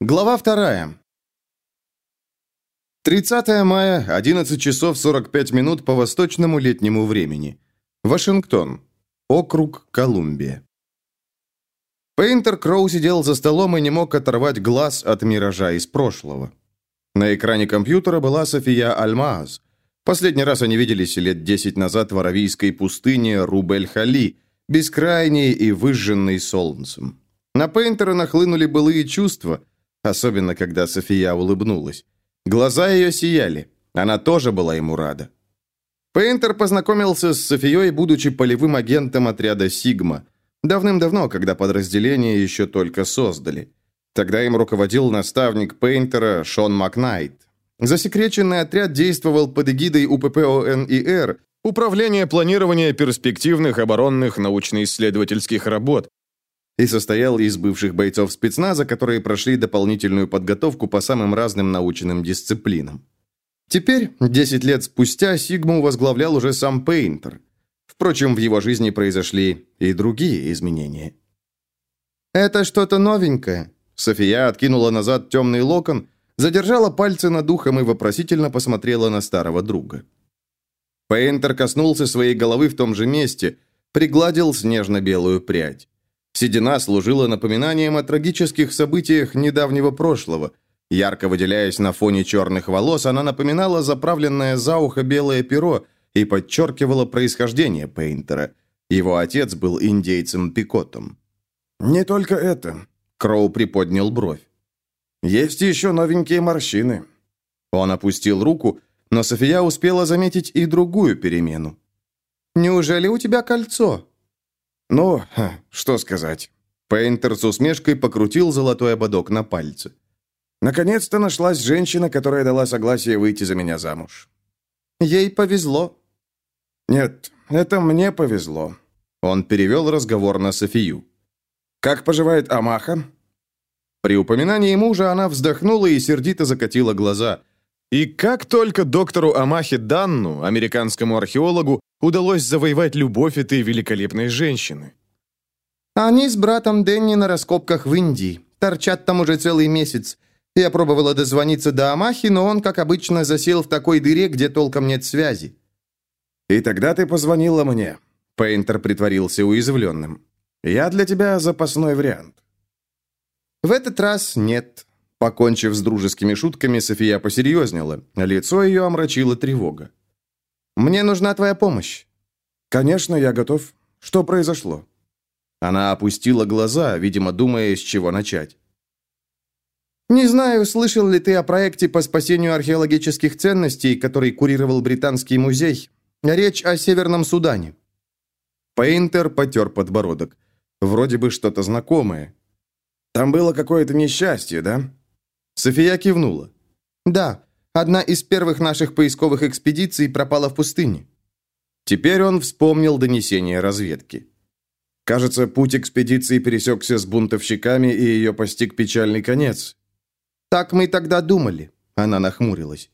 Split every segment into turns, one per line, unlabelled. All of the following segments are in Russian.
Глава вторая. 30 мая, 11 часов 45 минут по восточному летнему времени. Вашингтон. Округ Колумбия. Пейнтер Кроу сидел за столом и не мог оторвать глаз от миража из прошлого. На экране компьютера была София Альмааз. Последний раз они виделись лет 10 назад в аравийской пустыне Рубель-Хали, бескрайней и выжженной солнцем. На Пейнтера нахлынули былые чувства – особенно когда София улыбнулась. Глаза ее сияли. Она тоже была ему рада. Пейнтер познакомился с Софией, будучи полевым агентом отряда «Сигма». Давным-давно, когда подразделение еще только создали. Тогда им руководил наставник Пейнтера Шон Макнайт. Засекреченный отряд действовал под эгидой УППОНИР, Управление планирования перспективных оборонных научно-исследовательских работ, и состоял из бывших бойцов спецназа, которые прошли дополнительную подготовку по самым разным научным дисциплинам. Теперь, 10 лет спустя, Сигму возглавлял уже сам Пейнтер. Впрочем, в его жизни произошли и другие изменения. «Это что-то новенькое», София откинула назад темный локон, задержала пальцы над ухом и вопросительно посмотрела на старого друга. Пейнтер коснулся своей головы в том же месте, пригладил снежно-белую прядь. Седина служила напоминанием о трагических событиях недавнего прошлого. Ярко выделяясь на фоне черных волос, она напоминала заправленное за ухо белое перо и подчеркивала происхождение Пейнтера. Его отец был индейцем-пикотом.
«Не только это», — Кроу приподнял бровь. «Есть еще новенькие морщины».
Он опустил руку, но София успела заметить и другую перемену. «Неужели у тебя кольцо?»
«Ну, что сказать».
Пейнтер с усмешкой покрутил золотой ободок на пальце.
«Наконец-то нашлась женщина, которая дала согласие выйти за меня замуж».
«Ей повезло».
«Нет, это мне повезло».
Он перевел разговор на Софию.
«Как поживает Амаха?»
При упоминании мужа она вздохнула и сердито закатила глаза. И как только доктору Амахе Данну, американскому археологу, удалось завоевать любовь этой великолепной женщины.
Они с братом Дэнни на раскопках в Индии. Торчат там уже целый месяц. Я пробовала дозвониться до Амахи, но он, как обычно, засел в такой дыре, где толком нет связи.
«И тогда ты позвонила мне», — Пейнтер притворился уязвленным. «Я для тебя запасной вариант».
«В этот раз нет».
Покончив с дружескими шутками, София посерьезнела. Лицо ее омрачила тревога.
Мне нужна твоя помощь».
«Конечно, я готов. Что произошло?»
Она опустила глаза, видимо, думая, с чего начать.
«Не знаю, слышал ли ты о проекте по спасению археологических ценностей, который курировал Британский музей. Речь о Северном Судане».
Пейнтер потер подбородок. Вроде бы что-то знакомое.
«Там было какое-то несчастье, да?»
София кивнула.
«Да, Одна из первых наших поисковых экспедиций пропала в пустыне.
Теперь он вспомнил донесение разведки.
Кажется, путь экспедиции пересекся с бунтовщиками, и ее постиг печальный конец.
Так мы тогда думали. Она нахмурилась.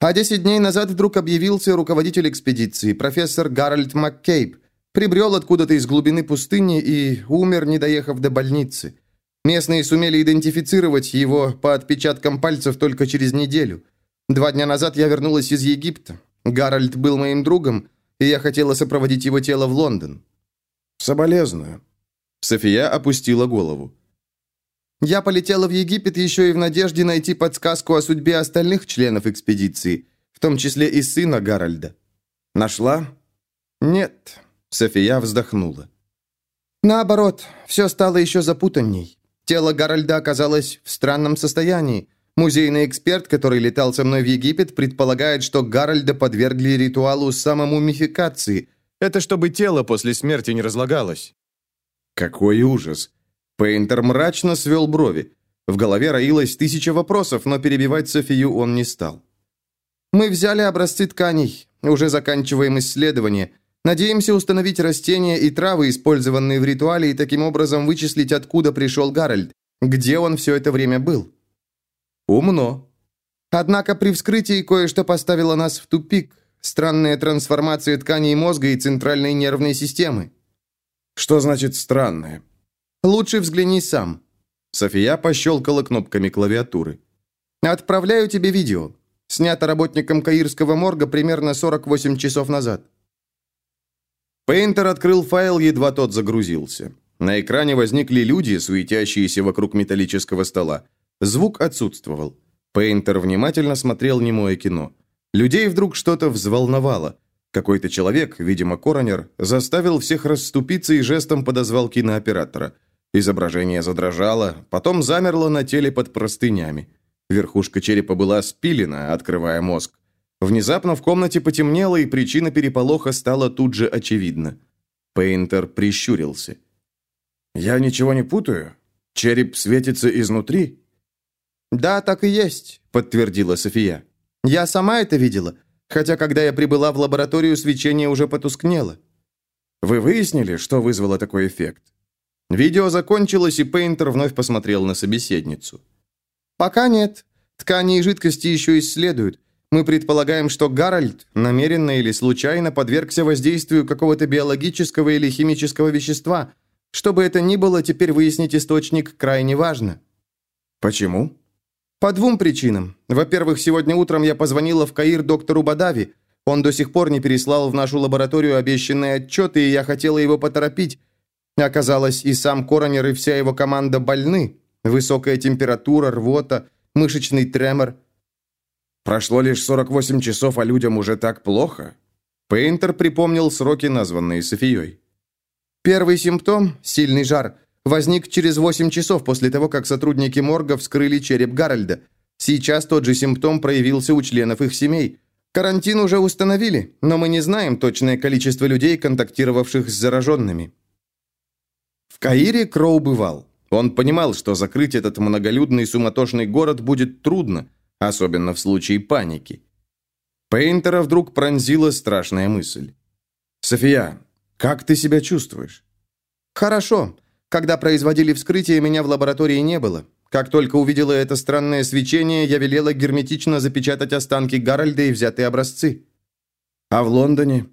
А десять дней назад вдруг объявился руководитель экспедиции, профессор Гарольд МакКейб. Прибрел откуда-то из глубины пустыни и умер, не доехав до больницы. Местные сумели идентифицировать его по отпечаткам пальцев только через неделю. Два дня назад я вернулась из Египта. Гарольд был моим другом, и я хотела сопроводить его тело в Лондон».
«Соболезную».
София опустила голову.
«Я полетела в Египет еще и в надежде найти подсказку о судьбе остальных членов экспедиции, в том числе и сына Гарольда».
«Нашла?»
«Нет», — София вздохнула. «Наоборот, все стало еще запутанней. Тело Гарольда оказалось в странном состоянии, Музейный эксперт, который летал со мной в Египет, предполагает, что Гарольда подвергли ритуалу самомумификации. Это чтобы тело после смерти не разлагалось.
Какой ужас. Пейнтер мрачно свел брови. В голове роилось тысяча вопросов, но перебивать Софию он не стал.
Мы взяли образцы тканей, уже заканчиваем исследование. Надеемся установить растения и травы, использованные в ритуале, и таким образом вычислить, откуда пришел Гарольд, где он все это время был.
Умно.
Однако при вскрытии кое-что поставило нас в тупик. Странная трансформация тканей мозга и центральной нервной системы.
Что значит странная?
Лучше взгляни сам.
София пощелкала кнопками клавиатуры.
«Отправляю тебе видео. Снято работником Каирского морга примерно 48 часов назад».
Пейнтер открыл файл, едва тот загрузился. На экране возникли люди, суетящиеся вокруг металлического стола. Звук отсутствовал. Пейнтер внимательно смотрел немое кино. Людей вдруг что-то взволновало. Какой-то человек, видимо, коронер, заставил всех расступиться и жестом подозвал кинооператора. Изображение задрожало, потом замерло на теле под простынями. Верхушка черепа была спилена, открывая мозг. Внезапно в комнате потемнело, и причина переполоха стала тут же очевидна. Пейнтер прищурился. «Я ничего не путаю? Череп светится изнутри?»
«Да, так и есть», — подтвердила София. «Я сама это видела, хотя когда я прибыла в лабораторию, свечение уже потускнело».
«Вы выяснили, что вызвало такой эффект?» Видео закончилось, и Пейнтер вновь посмотрел на собеседницу.
«Пока нет. Ткани и жидкости еще исследуют. Мы предполагаем, что Гарольд намеренно или случайно подвергся воздействию какого-то биологического или химического вещества. Что бы это ни было, теперь выяснить источник крайне важно».
«Почему?»
«По двум причинам. Во-первых, сегодня утром я позвонила в Каир доктору Бадави. Он до сих пор не переслал в нашу лабораторию обещанные отчеты, и я хотела его поторопить. Оказалось, и сам Коронер, и вся его команда больны. Высокая температура, рвота, мышечный тремор.
Прошло лишь 48 часов, а людям уже так плохо. Пейнтер припомнил сроки, названные Софией.
Первый симптом – сильный жар – возник через 8 часов после того, как сотрудники морга вскрыли череп Гарольда. Сейчас тот же симптом проявился у членов их семей. Карантин уже установили, но мы не знаем точное количество людей, контактировавших с зараженными.
В Каире Кроу бывал. Он понимал, что закрыть этот многолюдный суматошный город будет трудно, особенно в случае паники. Пейнтера вдруг пронзила страшная мысль. «София, как ты себя чувствуешь?»
«Хорошо. Когда производили вскрытие, меня в лаборатории не было. Как только увидела это странное свечение, я велела герметично запечатать останки Гарольда и взятые образцы».
«А в Лондоне?»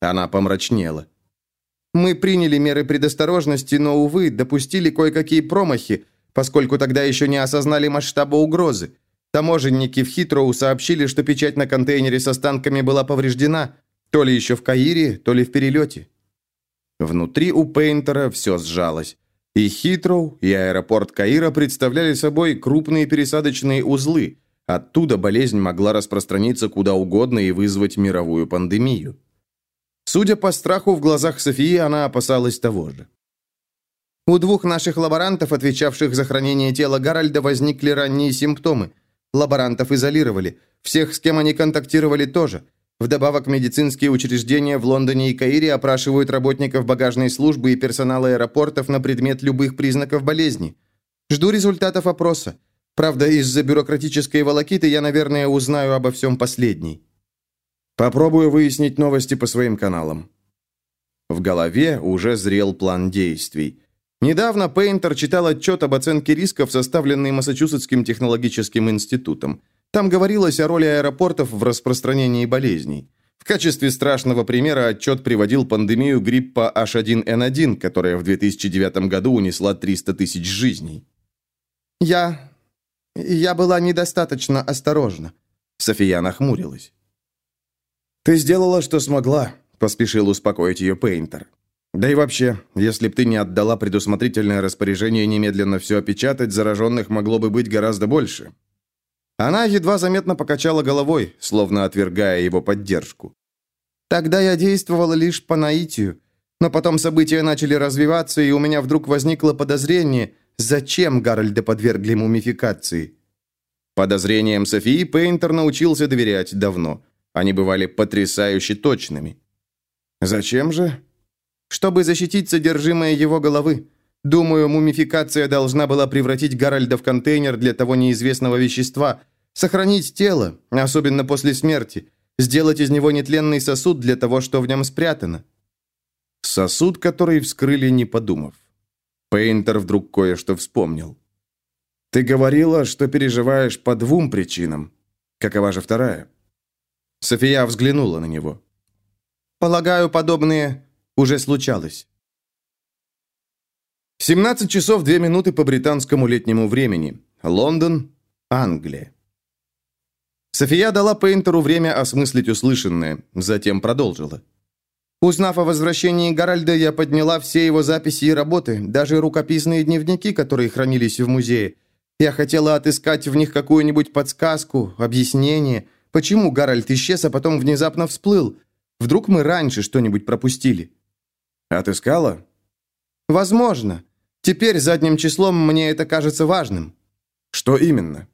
Она помрачнела.
Мы приняли меры предосторожности, но, увы, допустили кое-какие промахи, поскольку тогда еще не осознали масштаба угрозы. Таможенники в Хитроу сообщили, что печать на контейнере с останками была повреждена, то ли еще в Каире, то ли в перелете.
Внутри у Пейнтера все сжалось. И Хитроу, и аэропорт Каира представляли собой крупные пересадочные узлы. Оттуда болезнь могла распространиться куда угодно и вызвать мировую пандемию. Судя по страху в глазах Софии, она опасалась того же.
У двух наших лаборантов, отвечавших за хранение тела Гарольда, возникли ранние симптомы. Лаборантов изолировали. Всех, с кем они контактировали, тоже. Вдобавок, медицинские учреждения в Лондоне и Каире опрашивают работников багажной службы и персонала аэропортов на предмет любых признаков болезни. Жду результатов опроса. Правда, из-за бюрократической волокиты я, наверное, узнаю обо всем последней.
Попробую выяснить новости по своим каналам. В голове уже зрел план действий. Недавно Пейнтер читал отчет об оценке рисков, составленный Массачусетским технологическим институтом. Там говорилось о роли аэропортов в распространении болезней. В качестве страшного примера отчет приводил пандемию гриппа H1N1, которая в 2009 году унесла 300 тысяч жизней.
«Я... я была недостаточно осторожна», — София нахмурилась.
«Ты сделала, что смогла», — поспешил успокоить ее Пейнтер. «Да и вообще, если б ты не отдала предусмотрительное распоряжение немедленно все опечатать, зараженных могло бы быть гораздо больше». Она едва заметно покачала головой, словно отвергая его поддержку.
«Тогда я действовала лишь по наитию. Но потом события начали развиваться, и у меня вдруг возникло подозрение, зачем Гарольда подвергли мумификации».
Подозрением Софии Пейнтер научился доверять давно – они бывали потрясающе точными.
Зачем же? Чтобы защитить содержимое его головы. Думаю, мумификация должна была превратить Гарольда в контейнер для того неизвестного вещества, сохранить тело, особенно после смерти, сделать из него нетленный сосуд для того, что в нем спрятано.
Сосуд, который вскрыли, не подумав. Пейнтер вдруг кое-что вспомнил. «Ты говорила, что переживаешь по двум причинам. Какова же вторая?» София взглянула на него.
«Полагаю, подобное уже случалось».
17 часов 2 минуты по британскому летнему времени. Лондон, Англия. София дала Пейнтеру время осмыслить услышанное, затем продолжила.
Узнав о возвращении Гарольда, я подняла все его записи и работы, даже рукописные дневники, которые хранились в музее. Я хотела отыскать в них какую-нибудь подсказку, объяснение, почему Гарольд исчез, а потом внезапно всплыл. Вдруг мы раньше что-нибудь пропустили.
Отыскала?
Возможно. Теперь задним числом мне это кажется важным.
Что именно?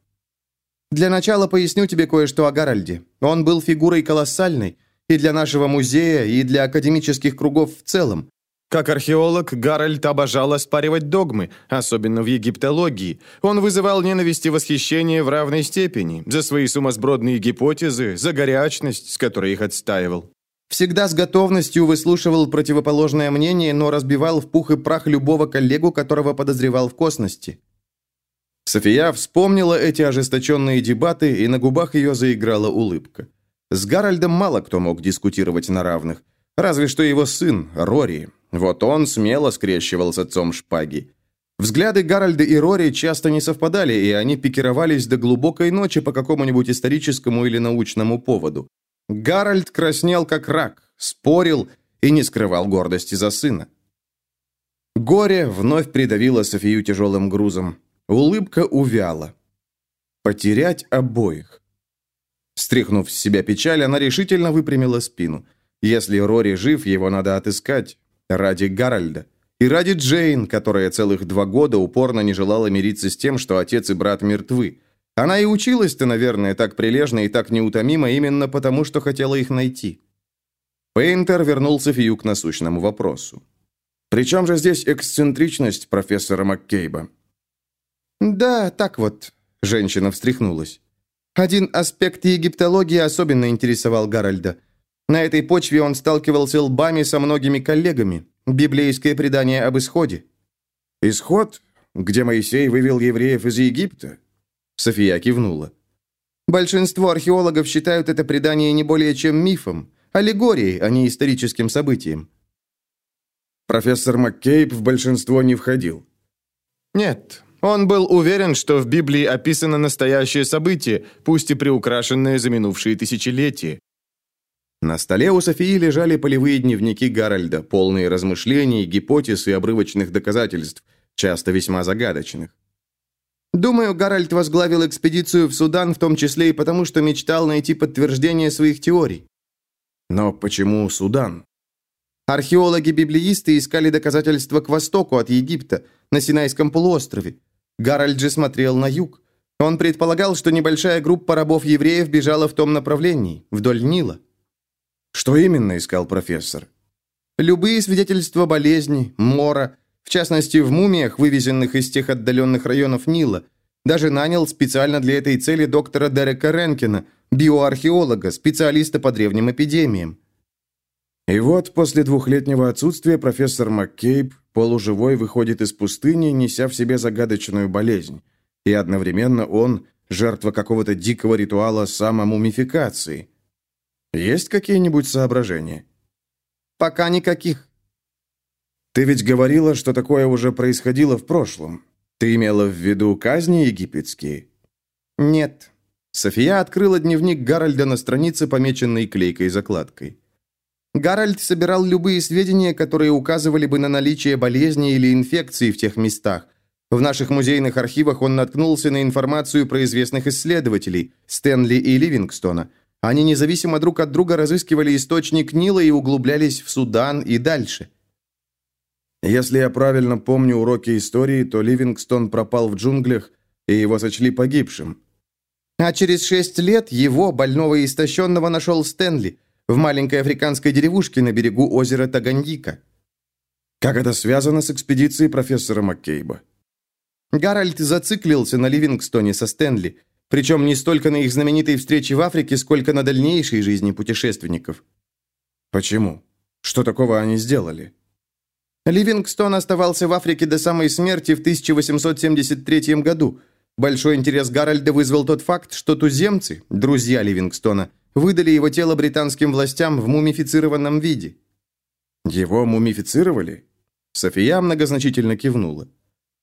Для начала поясню тебе кое-что о Гарольде. Он был фигурой колоссальной и для нашего музея, и для академических кругов в целом.
Как археолог, Гарольд обожал оспаривать догмы, особенно в египтологии. Он вызывал ненависть и восхищение в равной степени за свои сумасбродные гипотезы, за горячность, с которой их отстаивал.
Всегда с готовностью выслушивал противоположное мнение, но разбивал в пух и прах любого коллегу, которого подозревал в косности.
София вспомнила эти ожесточенные дебаты, и на губах ее заиграла улыбка. С Гарольдом мало кто мог дискутировать на равных. Разве что его сын, Рори. Вот он смело скрещивал с отцом шпаги. Взгляды Гарольда и Рори часто не совпадали, и они пикировались до глубокой ночи по какому-нибудь историческому или научному поводу. Гарольд краснел как рак, спорил и не скрывал гордости за сына. Горе вновь придавило Софию тяжелым грузом. Улыбка увяла. Потерять обоих. Стряхнув с себя печаль, она решительно выпрямила спину. Если Рори жив, его надо отыскать. Ради Гарольда. И ради Джейн, которая целых два года упорно не желала мириться с тем, что отец и брат мертвы. Она и училась-то, наверное, так прилежно и так неутомимо именно потому, что хотела их найти. Пейнтер вернул Софию к насущному вопросу. «При чем же здесь эксцентричность профессора Маккейба?»
«Да, так вот», – женщина встряхнулась. Один аспект египтологии особенно интересовал Гарольда. На этой почве он сталкивался лбами со многими коллегами. Библейское предание об исходе.
«Исход? Где Моисей вывел евреев из Египта?» София кивнула.
Большинство археологов считают это предание не более чем мифом, аллегорией, а не историческим событием.
Профессор Маккейб в большинство не входил.
Нет, он был уверен, что в Библии описано настоящее событие, пусть и приукрашенное за минувшие тысячелетия.
На столе у Софии лежали полевые дневники Гарольда, полные размышлений, гипотез и обрывочных доказательств, часто весьма загадочных.
Думаю, Гарольд возглавил экспедицию в Судан в том числе и потому, что мечтал найти подтверждение своих теорий.
Но почему Судан?
Археологи-библеисты искали доказательства к востоку от Египта, на Синайском полуострове. Гарольд же смотрел на юг. Он предполагал, что небольшая группа рабов-евреев бежала в том направлении, вдоль Нила.
Что именно искал профессор?
Любые свидетельства болезни, мора, в частности, в мумиях, вывезенных из тех отдаленных районов Нила. Даже нанял специально для этой цели доктора Дерека Ренкина, биоархеолога, специалиста по древним эпидемиям.
И вот после двухлетнего отсутствия профессор Маккейб полуживой выходит из пустыни, неся в себе загадочную болезнь. И одновременно он – жертва какого-то дикого ритуала самомумификации. Есть какие-нибудь соображения?
Пока никаких.
Ты ведь говорила, что такое уже происходило в прошлом. Ты имела в виду казни египетские?
Нет.
София открыла дневник Гарольда на странице, помеченной клейкой закладкой.
Гарольд собирал любые сведения, которые указывали бы на наличие болезни или инфекции в тех местах. В наших музейных архивах он наткнулся на информацию про известных исследователей Стэнли и Ливингстона. Они независимо друг от друга разыскивали источник Нила и углублялись в Судан и дальше.
Если я правильно помню уроки истории, то Ливингстон пропал в джунглях, и его сочли погибшим.
А через шесть лет его, больного и истощенного, нашел Стэнли – в маленькой африканской деревушке на берегу озера Таганьика.
Как это связано с экспедицией профессора Маккейба?
Гарольд зациклился на Ливингстоне со Стэнли, причем не столько на их знаменитой встрече в Африке, сколько на дальнейшей жизни путешественников.
Почему? Что такого они сделали?
Ливингстон оставался в Африке до самой смерти в 1873 году. Большой интерес Гарольда вызвал тот факт, что туземцы, друзья Ливингстона, выдали его тело британским властям в мумифицированном виде.
Его мумифицировали? София многозначительно кивнула.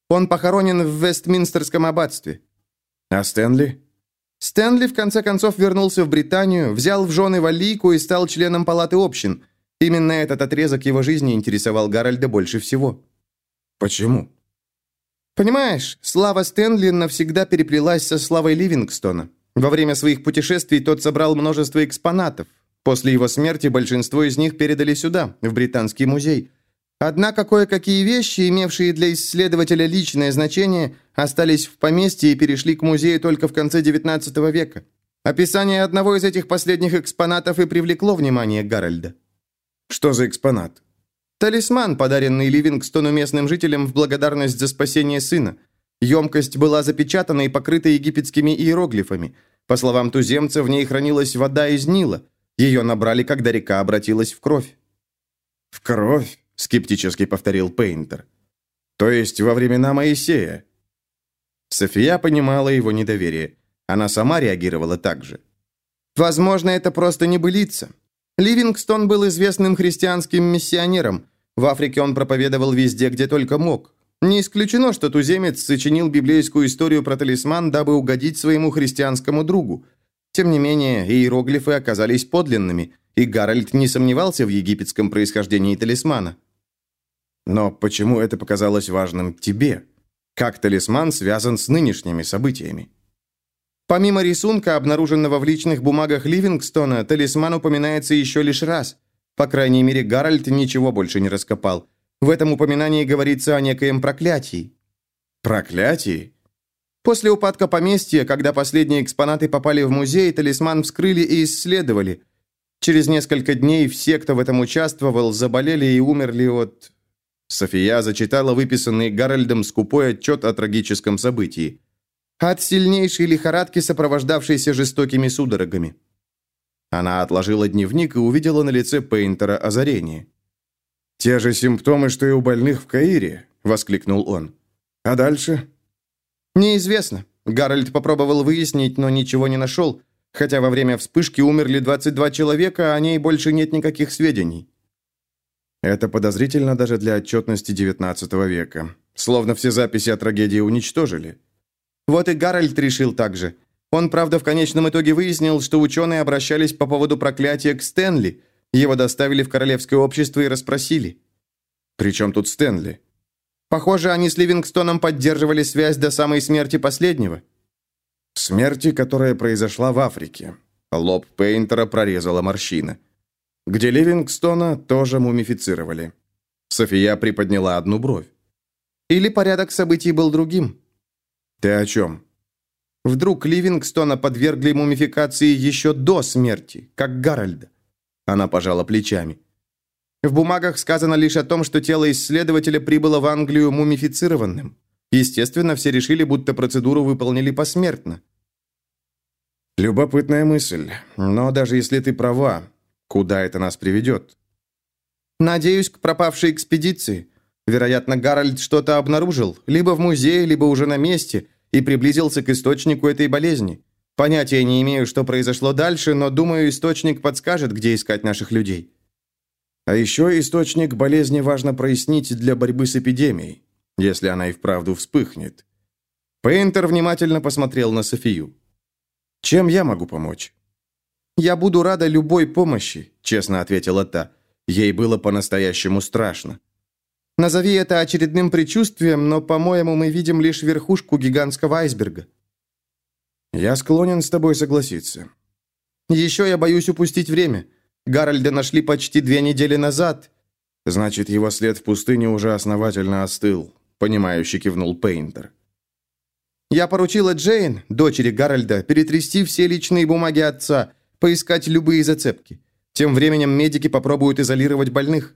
«Он похоронен в Вестминстерском аббатстве».
«А Стэнли?»
Стэнли в конце концов вернулся в Британию, взял в жены Валлийку и стал членом палаты общин. Именно этот отрезок его жизни интересовал Гарольда больше всего.
«Почему?»
«Понимаешь, слава Стэнли навсегда переплелась со славой Ливингстона. Во время своих путешествий тот собрал множество экспонатов. После его смерти большинство из них передали сюда, в Британский музей. Однако кое-какие вещи, имевшие для исследователя личное значение, остались в поместье и перешли к музею только в конце XIX века. Описание одного из этих последних экспонатов и привлекло внимание Гарольда.
«Что за экспонат?»
Талисман, подаренный Ливингстону местным жителям в благодарность за спасение сына. Емкость была запечатана и покрыта египетскими иероглифами. По словам туземца, в ней хранилась вода из Нила. Ее набрали, когда река обратилась в кровь.
«В кровь?» – скептически повторил Пейнтер. «То есть во времена Моисея?» София понимала его недоверие. Она сама реагировала так же.
«Возможно, это просто небылица. Ливингстон был известным христианским миссионером. В Африке он проповедовал везде, где только мог. Не исключено, что туземец сочинил библейскую историю про талисман, дабы угодить своему христианскому другу. Тем не менее, иероглифы оказались подлинными, и Гарольд не сомневался в египетском происхождении талисмана.
Но почему это показалось важным тебе? Как талисман связан с нынешними событиями?
Помимо рисунка, обнаруженного в личных бумагах Ливингстона, талисман упоминается еще лишь раз. По крайней мере, Гарольд ничего больше не раскопал. В этом упоминании говорится о некоем проклятии.
Проклятии?
После упадка поместья, когда последние экспонаты попали в музей, талисман вскрыли и исследовали. Через несколько дней все, кто в этом участвовал, заболели и умерли от...
София зачитала выписанный Гарольдом скупой отчет о трагическом событии.
От сильнейшей лихорадки, сопровождавшейся жестокими судорогами.
Она отложила дневник и увидела на лице Пейнтера озарение. «Те же симптомы, что и у больных в Каире», — воскликнул он. «А дальше?»
«Неизвестно. Гарольд попробовал выяснить, но ничего не нашел. Хотя во время вспышки умерли 22 человека, о ней больше нет никаких сведений».
Это подозрительно даже для отчетности XIX века. Словно все записи о трагедии уничтожили.
Вот и Гарольд решил так же. Он, правда, в конечном итоге выяснил, что ученые обращались по поводу проклятия к Стэнли. Его доставили в Королевское общество и расспросили.
«При тут Стэнли?»
Похоже, они с Ливингстоном поддерживали связь до самой смерти последнего.
Смерти, которая произошла в Африке. Лоб Пейнтера прорезала морщина. Где Ливингстона тоже мумифицировали. София приподняла одну бровь.
Или порядок событий был другим.
«Ты о чем?»
Вдруг Ливингстона подвергли мумификации еще до смерти, как Гарольда. Она пожала плечами. В бумагах сказано лишь о том, что тело исследователя прибыло в Англию мумифицированным. Естественно, все решили, будто процедуру выполнили посмертно.
Любопытная мысль. Но даже если ты права, куда это нас приведет?
Надеюсь, к пропавшей экспедиции. Вероятно, Гарольд что-то обнаружил, либо в музее, либо уже на месте, и приблизился к источнику этой болезни. Понятия не имею, что произошло дальше, но думаю, источник подскажет, где искать наших людей.
А еще источник болезни важно прояснить для борьбы с эпидемией, если она и вправду вспыхнет. Пейнтер внимательно посмотрел на Софию. «Чем я могу помочь?»
«Я буду рада любой помощи», — честно ответила та.
Ей было по-настоящему страшно.
Назови это очередным предчувствием, но, по-моему, мы видим лишь верхушку гигантского айсберга».
«Я склонен с тобой согласиться».
«Еще я боюсь упустить время. Гарольда нашли почти две недели назад».
«Значит, его след в пустыне уже основательно остыл», — понимающе кивнул Пейнтер.
«Я поручила Джейн, дочери Гарольда, перетрясти все личные бумаги отца, поискать любые зацепки. Тем временем медики попробуют изолировать больных».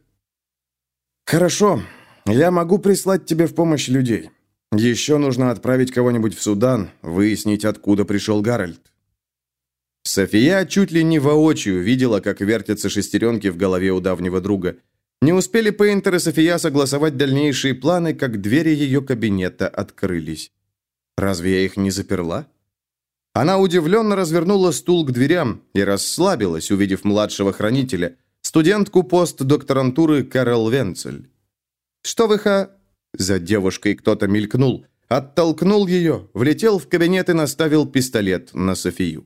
«Хорошо. Я могу прислать тебе в помощь людей. Еще нужно отправить кого-нибудь в Судан, выяснить, откуда пришел Гарольд». София чуть ли не воочию видела, как вертятся шестеренки в голове у давнего друга. Не успели Пейнтер и София согласовать дальнейшие планы, как двери ее кабинета открылись. «Разве я их не заперла?» Она удивленно развернула стул к дверям и расслабилась, увидев младшего хранителя – студентку постдокторантуры Карел Венцель.
Что вы ха...»
За девушкой кто-то мелькнул, оттолкнул ее, влетел в кабинет и наставил пистолет на Софию.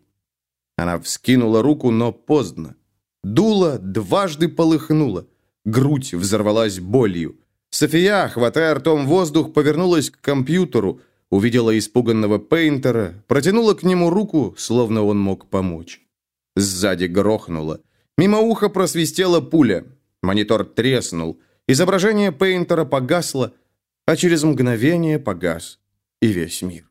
Она вскинула руку, но поздно. Дуло дважды полыхнуло. Грудь взорвалась болью. София, хватая ртом воздух, повернулась к компьютеру, увидела испуганного Пейнтера, протянула к нему руку, словно он мог помочь. Сзади грохнуло. Мимо уха просвистела пуля. Монитор треснул. Изображение Пейнтера погасло, а через мгновение погас и весь мир.